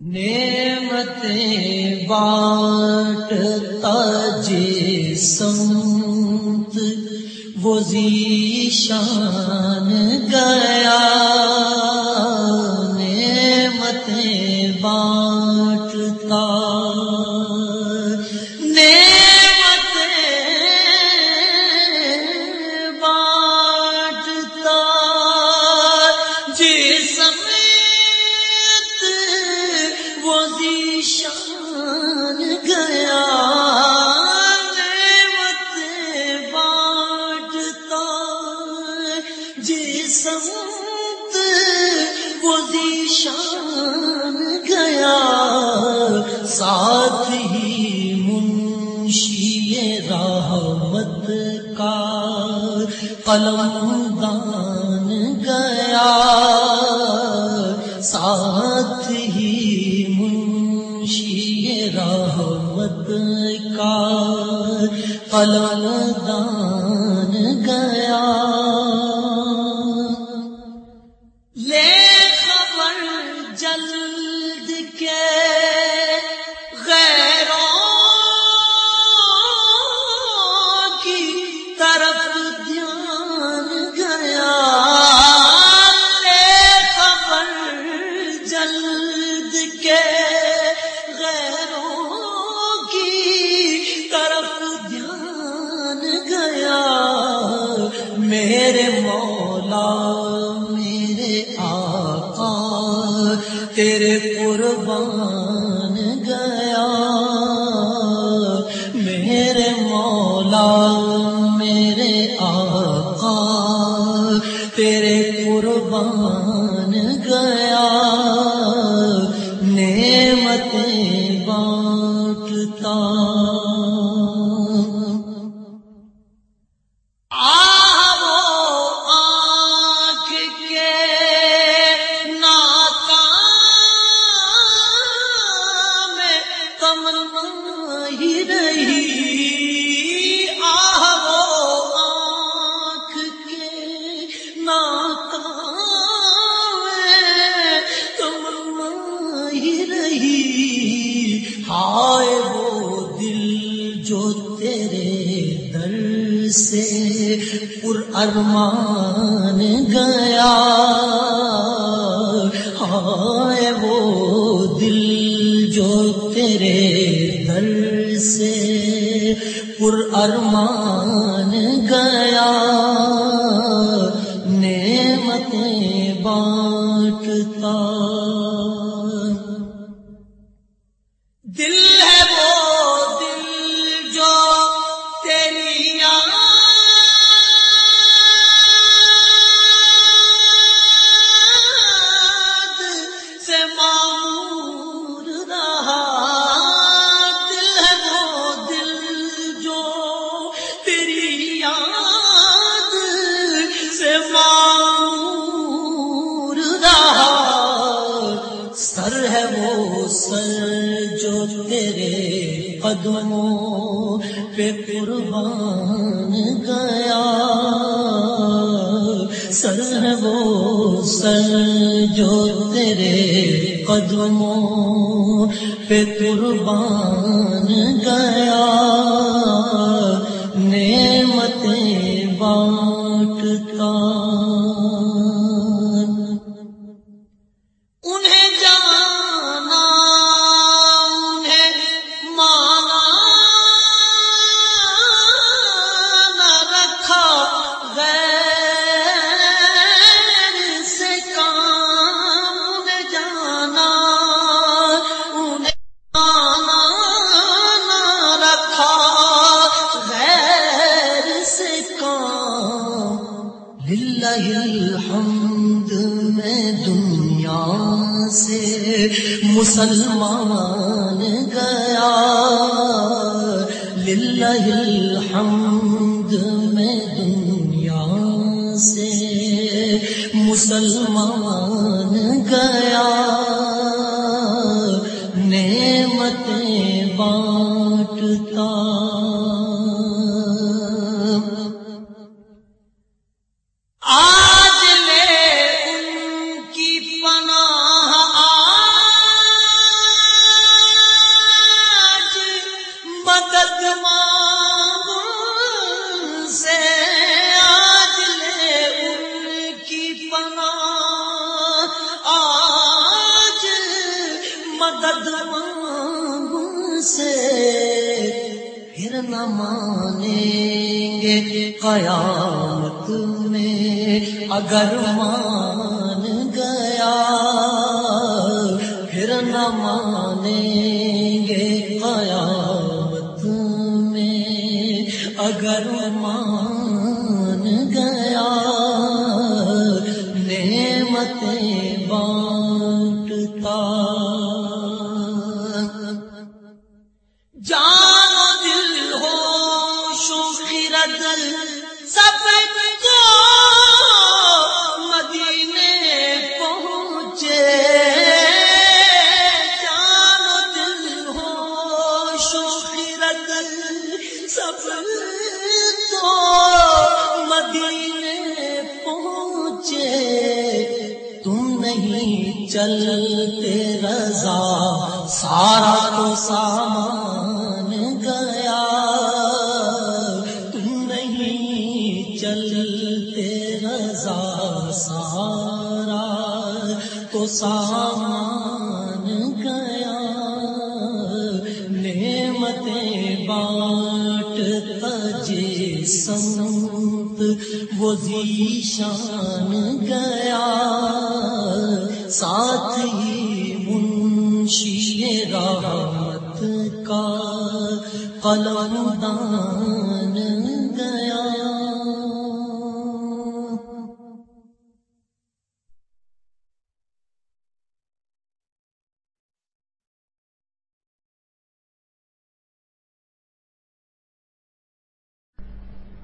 نعمتیں بانٹتا سمت وہ شان گیا نعمتیں ساتھ ہی منشی رحمت کا قلم دان گیا۔ ساتھ ہی منشی رحمت کا قلم دان گیا۔ میرے آقا تیرے قربان گیا۔ میرے مولا میرے آقا تیرے قربان گیا۔ نعمتیں بانٹتا۔ ہائے وہ دل جو تیرے در سے پر ارمان گیا۔ ہائے وہ دل جو تیرے در سے پر ارمان قدموں پہ قربان گیا۔ سر وہ سر جو تیرے قدموں پہ قربان گیا۔ سے مسلمان گیا۔ للہ الحمد میں دنیا سے مسلمان گیا۔ قیامت میں۔ اگر مان گیا، پھر نہ مانیں گے قیامت میں۔ اگر مان گیا، نعمتیں سب کو مدینے پہنچے تم نہیں چلتے رضا، سارا تو سامان گیا۔ تم نہیں چلتے رضا، سارا تو سامان وہ ذیشان گیا۔ ساتھ ہی منشی رحمت کا قلم دان